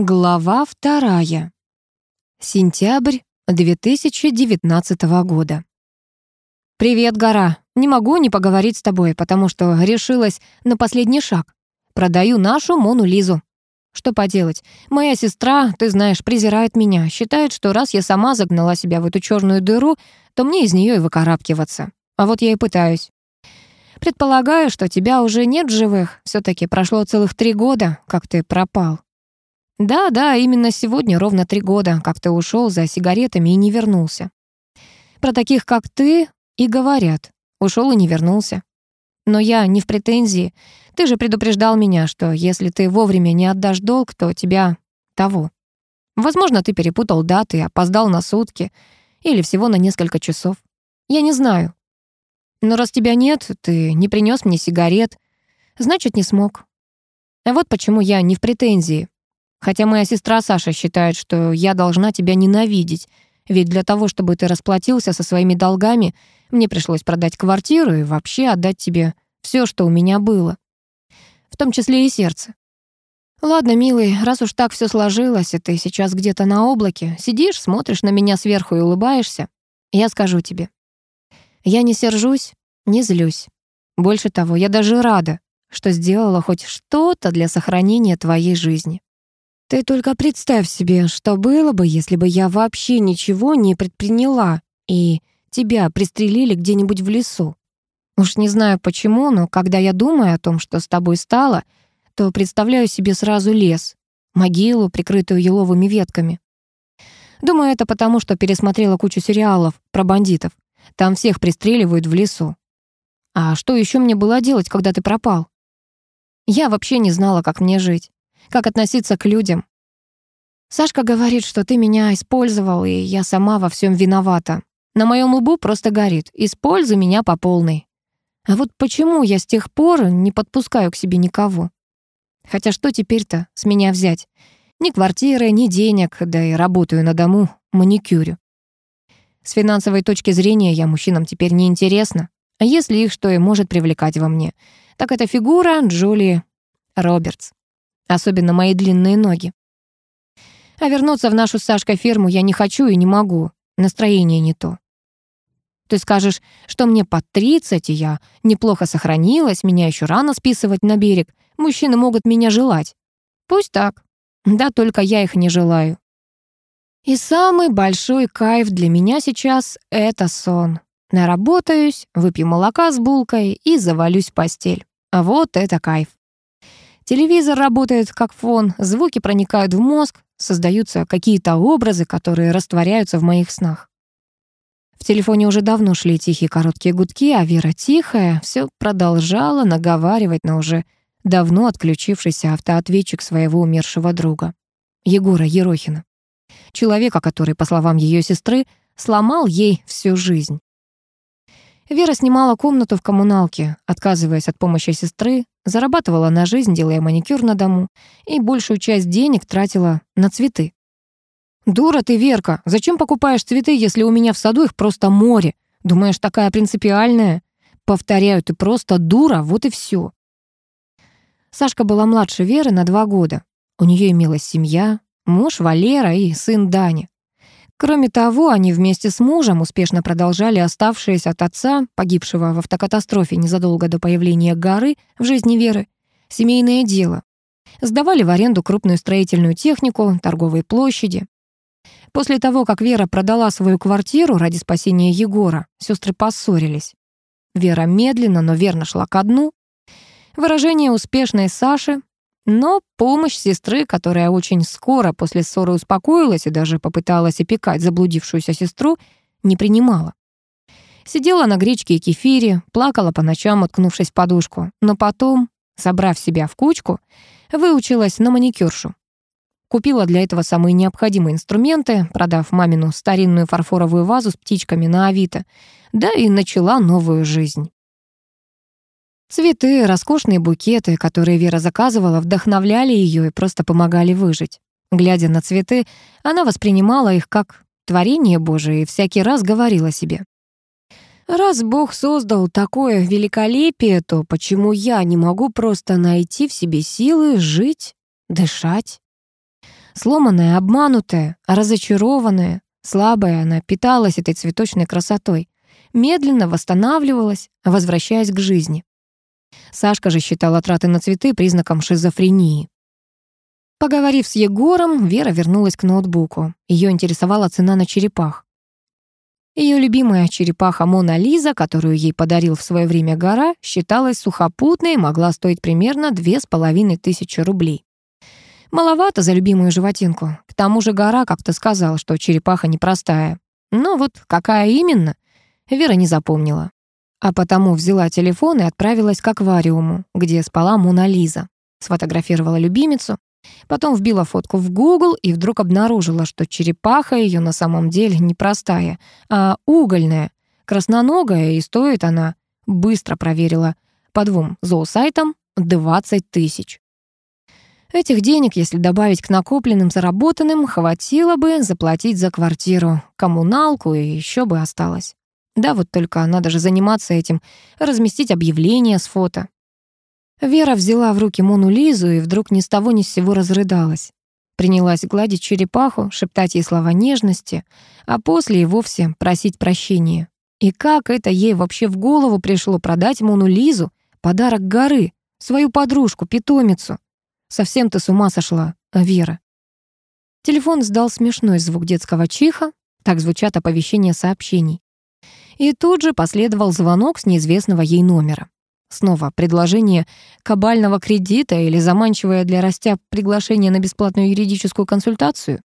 Глава вторая. Сентябрь 2019 года. «Привет, гора. Не могу не поговорить с тобой, потому что решилась на последний шаг. Продаю нашу Мону Лизу. Что поделать, моя сестра, ты знаешь, презирает меня, считает, что раз я сама загнала себя в эту черную дыру, то мне из нее и выкарабкиваться. А вот я и пытаюсь. Предполагаю, что тебя уже нет живых. все таки прошло целых три года, как ты пропал. Да, да, именно сегодня ровно три года, как ты ушел за сигаретами и не вернулся. Про таких, как ты, и говорят. Ушел и не вернулся. Но я не в претензии. Ты же предупреждал меня, что если ты вовремя не отдашь долг, то тебя того. Возможно, ты перепутал даты, опоздал на сутки или всего на несколько часов. Я не знаю. Но раз тебя нет, ты не принес мне сигарет, значит, не смог. А вот почему я не в претензии. Хотя моя сестра Саша считает, что я должна тебя ненавидеть, ведь для того, чтобы ты расплатился со своими долгами, мне пришлось продать квартиру и вообще отдать тебе все, что у меня было. В том числе и сердце. Ладно, милый, раз уж так все сложилось, и ты сейчас где-то на облаке, сидишь, смотришь на меня сверху и улыбаешься, я скажу тебе. Я не сержусь, не злюсь. Больше того, я даже рада, что сделала хоть что-то для сохранения твоей жизни. Ты только представь себе, что было бы, если бы я вообще ничего не предприняла, и тебя пристрелили где-нибудь в лесу. Уж не знаю почему, но когда я думаю о том, что с тобой стало, то представляю себе сразу лес, могилу, прикрытую еловыми ветками. Думаю, это потому, что пересмотрела кучу сериалов про бандитов. Там всех пристреливают в лесу. А что еще мне было делать, когда ты пропал? Я вообще не знала, как мне жить как относиться к людям. Сашка говорит, что ты меня использовал, и я сама во всем виновата. На моем лбу просто горит «Используй меня по полной». А вот почему я с тех пор не подпускаю к себе никого? Хотя что теперь-то с меня взять? Ни квартиры, ни денег, да и работаю на дому, маникюрю. С финансовой точки зрения я мужчинам теперь не интересна. А если их что и может привлекать во мне, так это фигура Джулии Робертс особенно мои длинные ноги. А вернуться в нашу с Сашкой ферму я не хочу и не могу. Настроение не то. Ты скажешь, что мне под 30, и я неплохо сохранилась, меня еще рано списывать на берег. Мужчины могут меня желать. Пусть так. Да, только я их не желаю. И самый большой кайф для меня сейчас — это сон. Наработаюсь, выпью молока с булкой и завалюсь в постель. Вот это кайф. Телевизор работает как фон, звуки проникают в мозг, создаются какие-то образы, которые растворяются в моих снах. В телефоне уже давно шли тихие короткие гудки, а Вера тихая все продолжала наговаривать на уже давно отключившийся автоответчик своего умершего друга, Егора Ерохина. Человека, который, по словам ее сестры, сломал ей всю жизнь. Вера снимала комнату в коммуналке, отказываясь от помощи сестры, Зарабатывала на жизнь, делая маникюр на дому, и большую часть денег тратила на цветы. «Дура ты, Верка! Зачем покупаешь цветы, если у меня в саду их просто море? Думаешь, такая принципиальная?» «Повторяю, ты просто дура, вот и все. Сашка была младше Веры на два года. У нее имелась семья, муж Валера и сын Дани. Кроме того, они вместе с мужем успешно продолжали оставшиеся от отца, погибшего в автокатастрофе незадолго до появления горы в жизни Веры, семейное дело. Сдавали в аренду крупную строительную технику, торговые площади. После того, как Вера продала свою квартиру ради спасения Егора, сестры поссорились. Вера медленно, но верно шла ко дну. Выражение успешной Саши но помощь сестры, которая очень скоро после ссоры успокоилась и даже попыталась опекать заблудившуюся сестру, не принимала. Сидела на гречке и кефире, плакала по ночам, уткнувшись в подушку, но потом, собрав себя в кучку, выучилась на маникюршу. Купила для этого самые необходимые инструменты, продав мамину старинную фарфоровую вазу с птичками на Авито, да и начала новую жизнь. Цветы, роскошные букеты, которые Вера заказывала, вдохновляли ее и просто помогали выжить. Глядя на цветы, она воспринимала их как творение Божие и всякий раз говорила себе. «Раз Бог создал такое великолепие, то почему я не могу просто найти в себе силы жить, дышать?» Сломанная, обманутая, разочарованная, слабая, она питалась этой цветочной красотой, медленно восстанавливалась, возвращаясь к жизни. Сашка же считала траты на цветы признаком шизофрении. Поговорив с Егором, Вера вернулась к ноутбуку. Ее интересовала цена на черепах. Ее любимая черепаха Мона Лиза, которую ей подарил в свое время гора, считалась сухопутной и могла стоить примерно две с половиной тысячи рублей. Маловато за любимую животинку. К тому же гора как-то сказал, что черепаха непростая. Но вот какая именно, Вера не запомнила. А потому взяла телефон и отправилась к аквариуму, где спала Мона Лиза. Сфотографировала любимицу, потом вбила фотку в Google и вдруг обнаружила, что черепаха ее на самом деле не простая, а угольная, красноногая, и стоит она, быстро проверила, по двум зоосайтам 20 тысяч. Этих денег, если добавить к накопленным заработанным, хватило бы заплатить за квартиру, коммуналку и еще бы осталось. Да вот только надо же заниматься этим, разместить объявление с фото. Вера взяла в руки Мону Лизу и вдруг ни с того ни с сего разрыдалась. Принялась гладить черепаху, шептать ей слова нежности, а после и вовсе просить прощения. И как это ей вообще в голову пришло продать Мону Лизу подарок горы, свою подружку, питомицу? Совсем ты с ума сошла, а, Вера. Телефон сдал смешной звук детского чиха, так звучат оповещения сообщений. И тут же последовал звонок с неизвестного ей номера. Снова предложение кабального кредита или заманчивое для растя приглашение на бесплатную юридическую консультацию.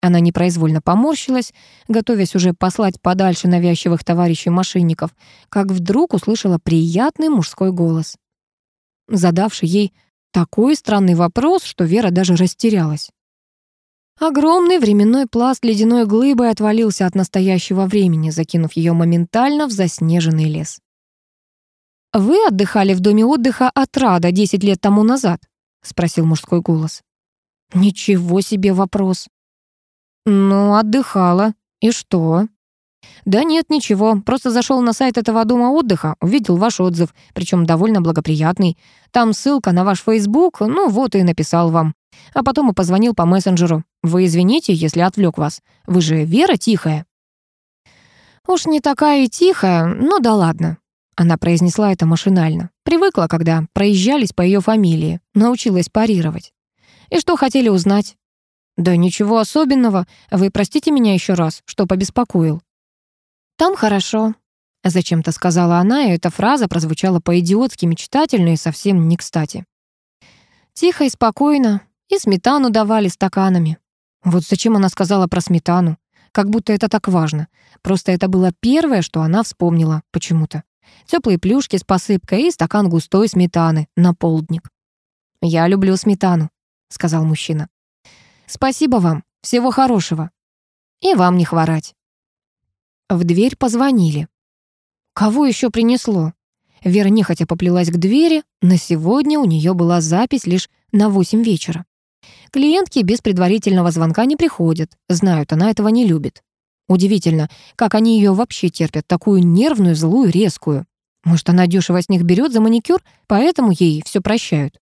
Она непроизвольно поморщилась, готовясь уже послать подальше навязчивых товарищей-мошенников, как вдруг услышала приятный мужской голос, задавший ей такой странный вопрос, что Вера даже растерялась. Огромный временной пласт ледяной глыбы отвалился от настоящего времени, закинув ее моментально в заснеженный лес. «Вы отдыхали в доме отдыха от Рада 10 лет тому назад?» — спросил мужской голос. «Ничего себе вопрос!» «Ну, отдыхала. И что?» «Да нет, ничего. Просто зашел на сайт этого дома отдыха, увидел ваш отзыв, причем довольно благоприятный. Там ссылка на ваш Facebook, ну вот и написал вам. А потом и позвонил по мессенджеру. «Вы извините, если отвлек вас. Вы же Вера Тихая». «Уж не такая и тихая, но ну да ладно». Она произнесла это машинально. Привыкла, когда проезжались по ее фамилии. Научилась парировать. «И что хотели узнать?» «Да ничего особенного. Вы простите меня еще раз, что побеспокоил». «Там хорошо», — зачем-то сказала она, и эта фраза прозвучала по-идиотски мечтательно и совсем не кстати. «Тихо и спокойно и сметану давали стаканами. Вот зачем она сказала про сметану? Как будто это так важно. Просто это было первое, что она вспомнила почему-то. Теплые плюшки с посыпкой и стакан густой сметаны на полдник. «Я люблю сметану», — сказал мужчина. «Спасибо вам. Всего хорошего. И вам не хворать». В дверь позвонили. Кого еще принесло? Вера нехотя поплелась к двери, на сегодня у нее была запись лишь на восемь вечера. Клиентки без предварительного звонка не приходят, знают, она этого не любит. Удивительно, как они ее вообще терпят, такую нервную, злую, резкую. Может, она дешево с них берет за маникюр, поэтому ей все прощают.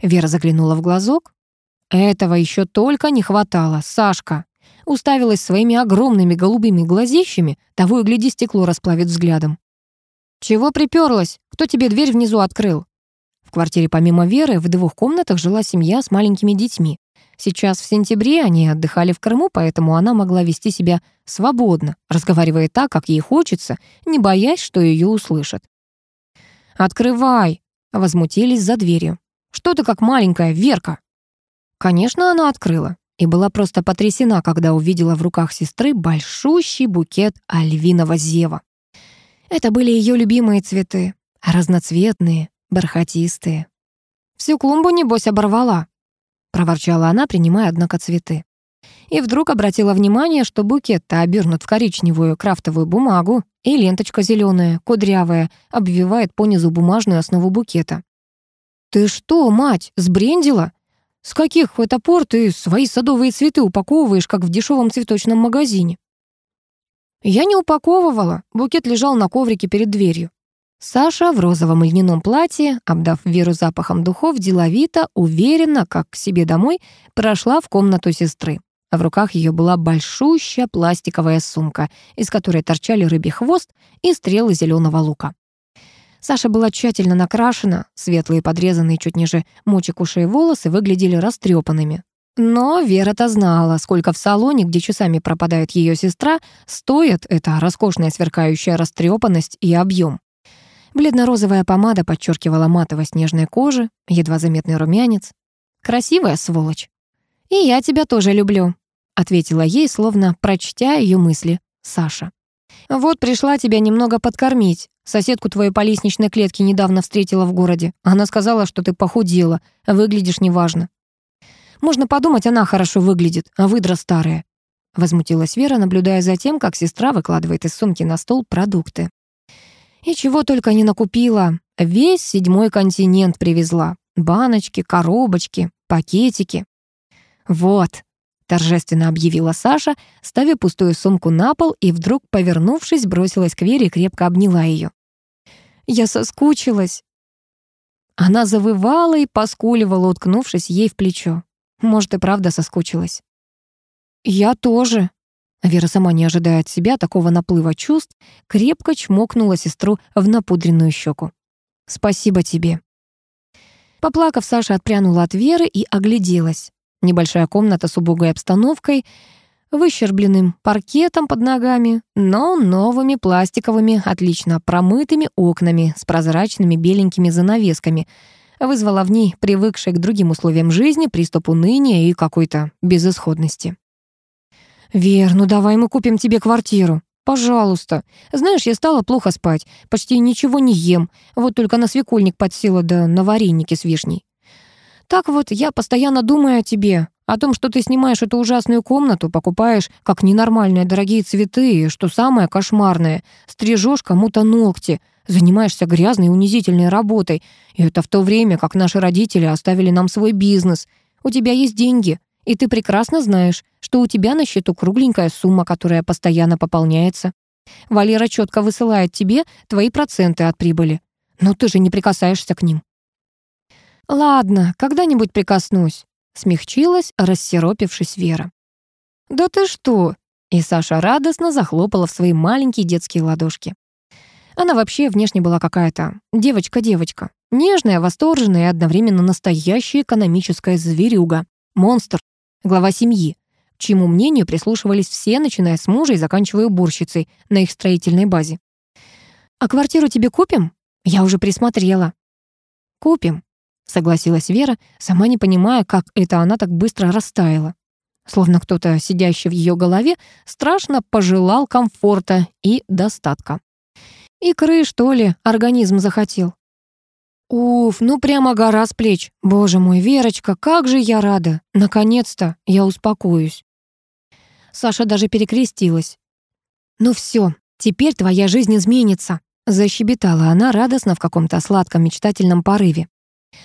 Вера заглянула в глазок. Этого еще только не хватало, Сашка. Уставилась своими огромными голубыми глазищами, того и гляди, стекло расплавит взглядом. «Чего приперлась? Кто тебе дверь внизу открыл?» В квартире помимо Веры в двух комнатах жила семья с маленькими детьми. Сейчас в сентябре они отдыхали в Крыму, поэтому она могла вести себя свободно, разговаривая так, как ей хочется, не боясь, что ее услышат. «Открывай!» — возмутились за дверью. «Что ты как маленькая, Верка?» Конечно, она открыла и была просто потрясена, когда увидела в руках сестры большущий букет альвиного зева. Это были ее любимые цветы, разноцветные, бархатистые. Всю клумбу, небось, оборвала. Проворчала она, принимая, однако, цветы. И вдруг обратила внимание, что букет-то обернут в коричневую крафтовую бумагу, и ленточка зеленая, кудрявая, обвивает по низу бумажную основу букета. «Ты что, мать, сбрендила? С каких это пор ты свои садовые цветы упаковываешь, как в дешевом цветочном магазине?» «Я не упаковывала. Букет лежал на коврике перед дверью. Саша в розовом льняном платье, обдав Веру запахом духов, деловито, уверенно, как к себе домой, прошла в комнату сестры. А в руках ее была большущая пластиковая сумка, из которой торчали рыбий хвост и стрелы зеленого лука. Саша была тщательно накрашена, светлые подрезанные чуть ниже мочек ушей волосы выглядели растрепанными. Но Вера-то знала, сколько в салоне, где часами пропадает ее сестра, стоит эта роскошная сверкающая растрепанность и объем бледно-розовая помада подчеркивала матовость нежной кожи, едва заметный румянец. «Красивая сволочь!» «И я тебя тоже люблю», — ответила ей, словно прочтя ее мысли, Саша. «Вот пришла тебя немного подкормить. Соседку твою по лестничной клетке недавно встретила в городе. Она сказала, что ты похудела, выглядишь неважно». «Можно подумать, она хорошо выглядит, а выдра старая». Возмутилась Вера, наблюдая за тем, как сестра выкладывает из сумки на стол продукты. И чего только не накупила. Весь седьмой континент привезла. Баночки, коробочки, пакетики. «Вот», — торжественно объявила Саша, ставя пустую сумку на пол и вдруг, повернувшись, бросилась к Вере и крепко обняла ее. «Я соскучилась». Она завывала и поскуливала, уткнувшись ей в плечо. Может, и правда соскучилась. «Я тоже», Вера сама не ожидая от себя такого наплыва чувств, крепко чмокнула сестру в напудренную щеку. «Спасибо тебе». Поплакав, Саша отпрянула от Веры и огляделась. Небольшая комната с убогой обстановкой, выщербленным паркетом под ногами, но новыми пластиковыми, отлично промытыми окнами с прозрачными беленькими занавесками вызвала в ней привыкший к другим условиям жизни приступ уныния и какой-то безысходности. «Вер, ну давай мы купим тебе квартиру. Пожалуйста. Знаешь, я стала плохо спать, почти ничего не ем, вот только на свекольник подсела да на вареники с вишней. Так вот, я постоянно думаю о тебе, о том, что ты снимаешь эту ужасную комнату, покупаешь как ненормальные дорогие цветы, и, что самое кошмарное, стрижешь кому-то ногти, занимаешься грязной и унизительной работой. И это в то время, как наши родители оставили нам свой бизнес. У тебя есть деньги, И ты прекрасно знаешь, что у тебя на счету кругленькая сумма, которая постоянно пополняется. Валера четко высылает тебе твои проценты от прибыли. Но ты же не прикасаешься к ним. «Ладно, когда-нибудь прикоснусь», — смягчилась, рассеропившись Вера. «Да ты что?» — и Саша радостно захлопала в свои маленькие детские ладошки. Она вообще внешне была какая-то девочка-девочка. Нежная, восторженная и одновременно настоящая экономическая зверюга. Монстр, глава семьи, к чьему мнению прислушивались все, начиная с мужа и заканчивая уборщицей на их строительной базе. «А квартиру тебе купим? Я уже присмотрела». «Купим», — согласилась Вера, сама не понимая, как это она так быстро растаяла. Словно кто-то, сидящий в ее голове, страшно пожелал комфорта и достатка. Икры, что ли, организм захотел. Уф, ну прямо гора с плеч. Боже мой, Верочка, как же я рада. Наконец-то я успокоюсь. Саша даже перекрестилась. Ну все, теперь твоя жизнь изменится. Защебетала она радостно в каком-то сладком мечтательном порыве.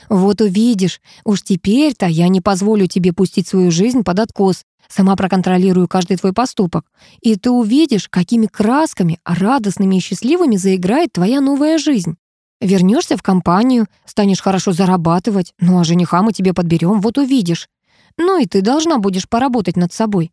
«Вот увидишь, уж теперь-то я не позволю тебе пустить свою жизнь под откос, сама проконтролирую каждый твой поступок, и ты увидишь, какими красками, радостными и счастливыми заиграет твоя новая жизнь». Вернешься в компанию, станешь хорошо зарабатывать, ну а жениха мы тебе подберем, вот увидишь. Ну и ты должна будешь поработать над собой.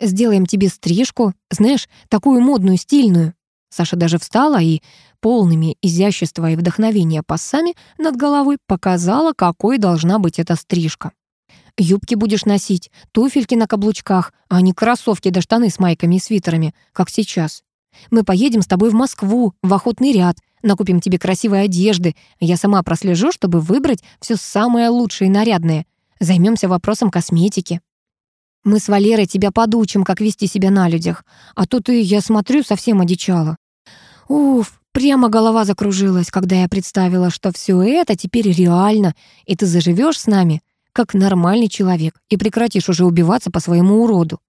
Сделаем тебе стрижку, знаешь, такую модную, стильную». Саша даже встала и полными изящества и вдохновения пассами над головой показала, какой должна быть эта стрижка. «Юбки будешь носить, туфельки на каблучках, а не кроссовки да штаны с майками и свитерами, как сейчас. Мы поедем с тобой в Москву, в охотный ряд, Накупим тебе красивой одежды. Я сама прослежу, чтобы выбрать все самое лучшее и нарядное. Займемся вопросом косметики. Мы с Валерой тебя подучим, как вести себя на людях. А то ты, я смотрю, совсем одичала. Уф, прямо голова закружилась, когда я представила, что все это теперь реально, и ты заживешь с нами, как нормальный человек, и прекратишь уже убиваться по своему уроду.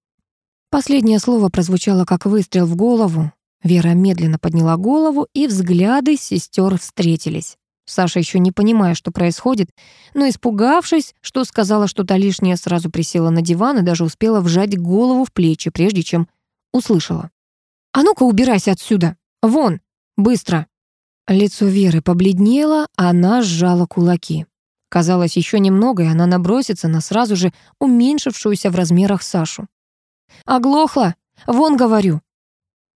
Последнее слово прозвучало как выстрел в голову. Вера медленно подняла голову, и взгляды сестер встретились. Саша, еще не понимая, что происходит, но испугавшись, что сказала что-то лишнее, сразу присела на диван и даже успела вжать голову в плечи, прежде чем услышала. «А ну-ка, убирайся отсюда! Вон! Быстро!» Лицо Веры побледнело, она сжала кулаки. Казалось, еще немного, и она набросится на сразу же уменьшившуюся в размерах Сашу. «Оглохла! Вон, говорю!»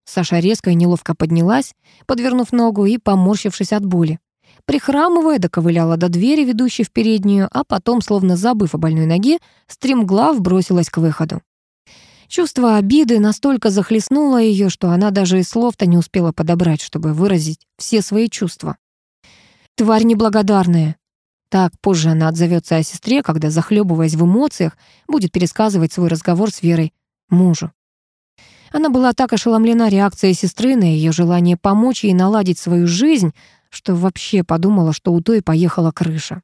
Саша резко и неловко поднялась, подвернув ногу и поморщившись от боли. Прихрамывая, доковыляла до двери, ведущей в переднюю, а потом, словно забыв о больной ноге, стремглав бросилась к выходу. Чувство обиды настолько захлестнуло ее, что она даже и слов-то не успела подобрать, чтобы выразить все свои чувства. «Тварь неблагодарная!» Так позже она отзовется о сестре, когда, захлебываясь в эмоциях, будет пересказывать свой разговор с Верой мужу. Она была так ошеломлена реакцией сестры на ее желание помочь ей наладить свою жизнь, что вообще подумала, что у той поехала крыша.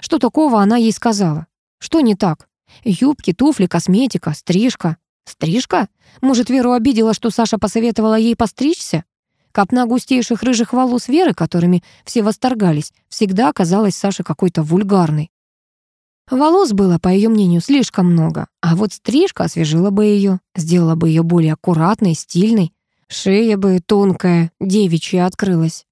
Что такого она ей сказала? Что не так? Юбки, туфли, косметика, стрижка. Стрижка? Может, Веру обидела, что Саша посоветовала ей постричься? Копна густейших рыжих волос Веры, которыми все восторгались, всегда оказалась Саше какой-то вульгарной. Волос было, по ее мнению, слишком много, а вот стрижка освежила бы ее, сделала бы ее более аккуратной, стильной. Шея бы тонкая, девичья открылась.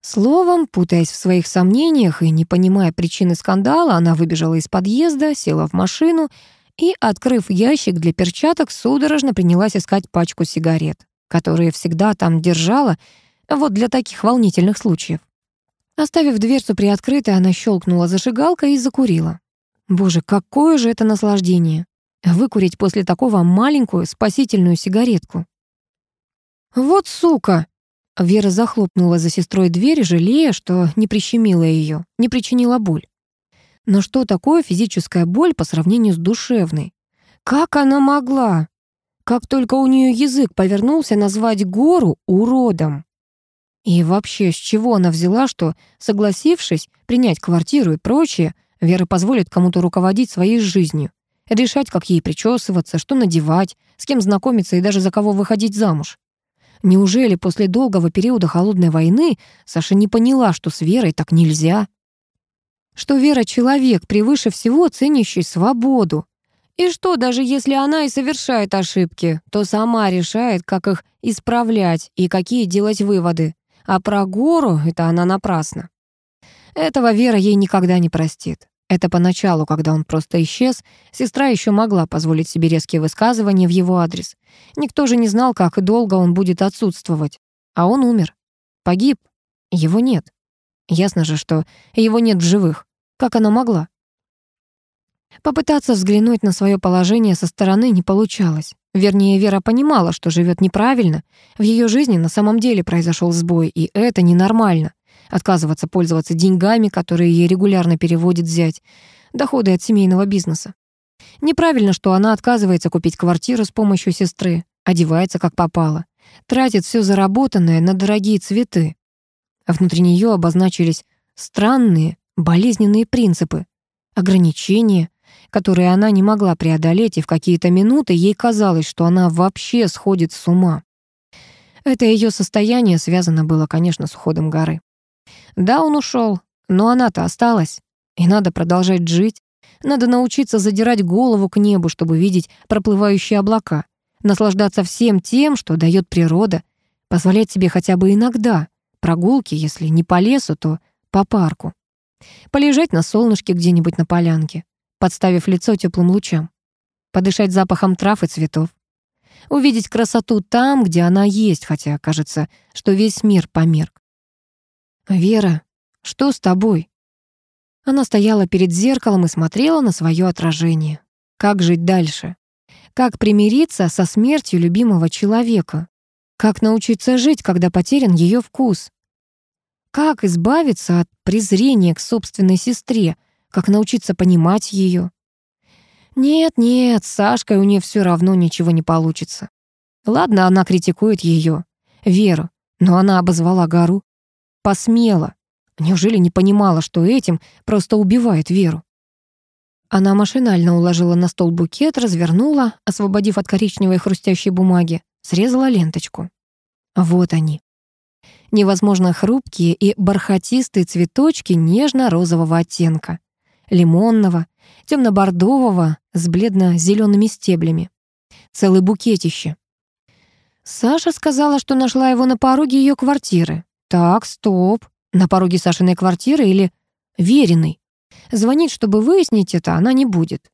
Словом, путаясь в своих сомнениях и не понимая причины скандала, она выбежала из подъезда, села в машину и, открыв ящик для перчаток, судорожно принялась искать пачку сигарет, которые всегда там держала, вот для таких волнительных случаев. Оставив дверцу приоткрытой, она щелкнула зажигалкой и закурила. Боже, какое же это наслаждение! Выкурить после такого маленькую спасительную сигаретку. «Вот сука!» Вера захлопнула за сестрой дверь, жалея, что не прищемила ее, не причинила боль. Но что такое физическая боль по сравнению с душевной? Как она могла? Как только у нее язык повернулся назвать гору уродом. И вообще, с чего она взяла, что, согласившись принять квартиру и прочее, Вера позволит кому-то руководить своей жизнью, решать, как ей причесываться, что надевать, с кем знакомиться и даже за кого выходить замуж. Неужели после долгого периода холодной войны Саша не поняла, что с Верой так нельзя? Что Вера — человек, превыше всего ценящий свободу. И что, даже если она и совершает ошибки, то сама решает, как их исправлять и какие делать выводы. А про гору — это она напрасно. Этого Вера ей никогда не простит. Это поначалу, когда он просто исчез, сестра еще могла позволить себе резкие высказывания в его адрес. Никто же не знал, как долго он будет отсутствовать. А он умер. Погиб. Его нет. Ясно же, что его нет в живых. Как она могла? Попытаться взглянуть на свое положение со стороны не получалось. Вернее, Вера понимала, что живет неправильно. В ее жизни на самом деле произошел сбой, и это ненормально. Отказываться пользоваться деньгами, которые ей регулярно переводит зять, доходы от семейного бизнеса. Неправильно, что она отказывается купить квартиру с помощью сестры, одевается как попало, тратит все заработанное на дорогие цветы. А внутри нее обозначились странные, болезненные принципы, ограничения, которые она не могла преодолеть, и в какие-то минуты ей казалось, что она вообще сходит с ума. Это ее состояние связано было, конечно, с уходом горы. Да, он ушел, но она-то осталась, и надо продолжать жить. Надо научиться задирать голову к небу, чтобы видеть проплывающие облака, наслаждаться всем тем, что дает природа, позволять себе хотя бы иногда прогулки, если не по лесу, то по парку. Полежать на солнышке где-нибудь на полянке подставив лицо теплым лучам. Подышать запахом трав и цветов. Увидеть красоту там, где она есть, хотя кажется, что весь мир померк. «Вера, что с тобой?» Она стояла перед зеркалом и смотрела на свое отражение. Как жить дальше? Как примириться со смертью любимого человека? Как научиться жить, когда потерян ее вкус? Как избавиться от презрения к собственной сестре, как научиться понимать ее. Нет-нет, с Сашкой у нее все равно ничего не получится. Ладно, она критикует ее, Веру, но она обозвала гору. Посмела. Неужели не понимала, что этим просто убивает Веру? Она машинально уложила на стол букет, развернула, освободив от коричневой хрустящей бумаги, срезала ленточку. Вот они. Невозможно хрупкие и бархатистые цветочки нежно-розового оттенка лимонного, темно-бордового с бледно-зелеными стеблями. Целый букетище. Саша сказала, что нашла его на пороге ее квартиры. Так, стоп. На пороге Сашиной квартиры или Вериной. Звонить, чтобы выяснить это, она не будет.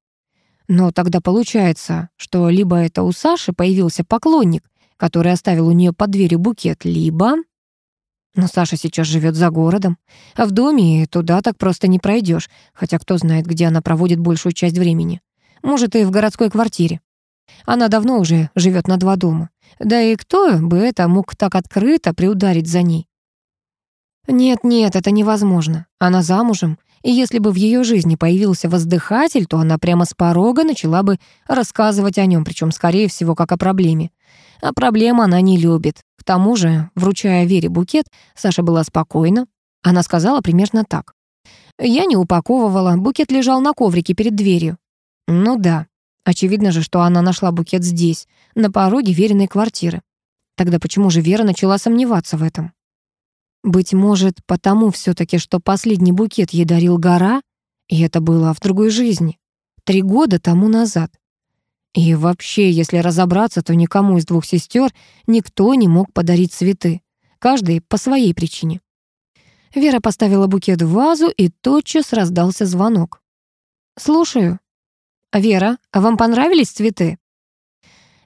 Но тогда получается, что либо это у Саши появился поклонник, который оставил у нее под дверью букет, либо... Но Саша сейчас живет за городом, а в доме и туда так просто не пройдешь, хотя кто знает, где она проводит большую часть времени. Может, и в городской квартире. Она давно уже живет на два дома. Да и кто бы это мог так открыто приударить за ней? Нет-нет, это невозможно. Она замужем, и если бы в ее жизни появился воздыхатель, то она прямо с порога начала бы рассказывать о нем, причем, скорее всего, как о проблеме. А проблема она не любит. К тому же, вручая Вере букет, Саша была спокойна. Она сказала примерно так. «Я не упаковывала, букет лежал на коврике перед дверью». «Ну да. Очевидно же, что она нашла букет здесь, на пороге Вериной квартиры. Тогда почему же Вера начала сомневаться в этом?» «Быть может, потому все таки что последний букет ей дарил гора, и это было в другой жизни, три года тому назад». И вообще, если разобраться, то никому из двух сестер никто не мог подарить цветы. Каждый по своей причине. Вера поставила букет в вазу, и тотчас раздался звонок. «Слушаю». «Вера, а вам понравились цветы?»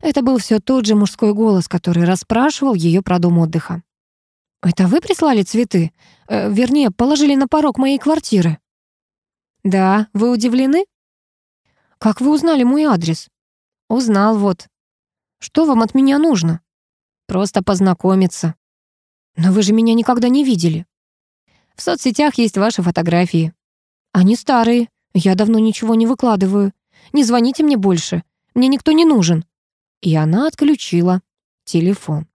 Это был все тот же мужской голос, который расспрашивал ее про дом отдыха. «Это вы прислали цветы? Э, вернее, положили на порог моей квартиры?» «Да, вы удивлены?» «Как вы узнали мой адрес?» Узнал вот. Что вам от меня нужно? Просто познакомиться. Но вы же меня никогда не видели. В соцсетях есть ваши фотографии. Они старые. Я давно ничего не выкладываю. Не звоните мне больше. Мне никто не нужен. И она отключила телефон.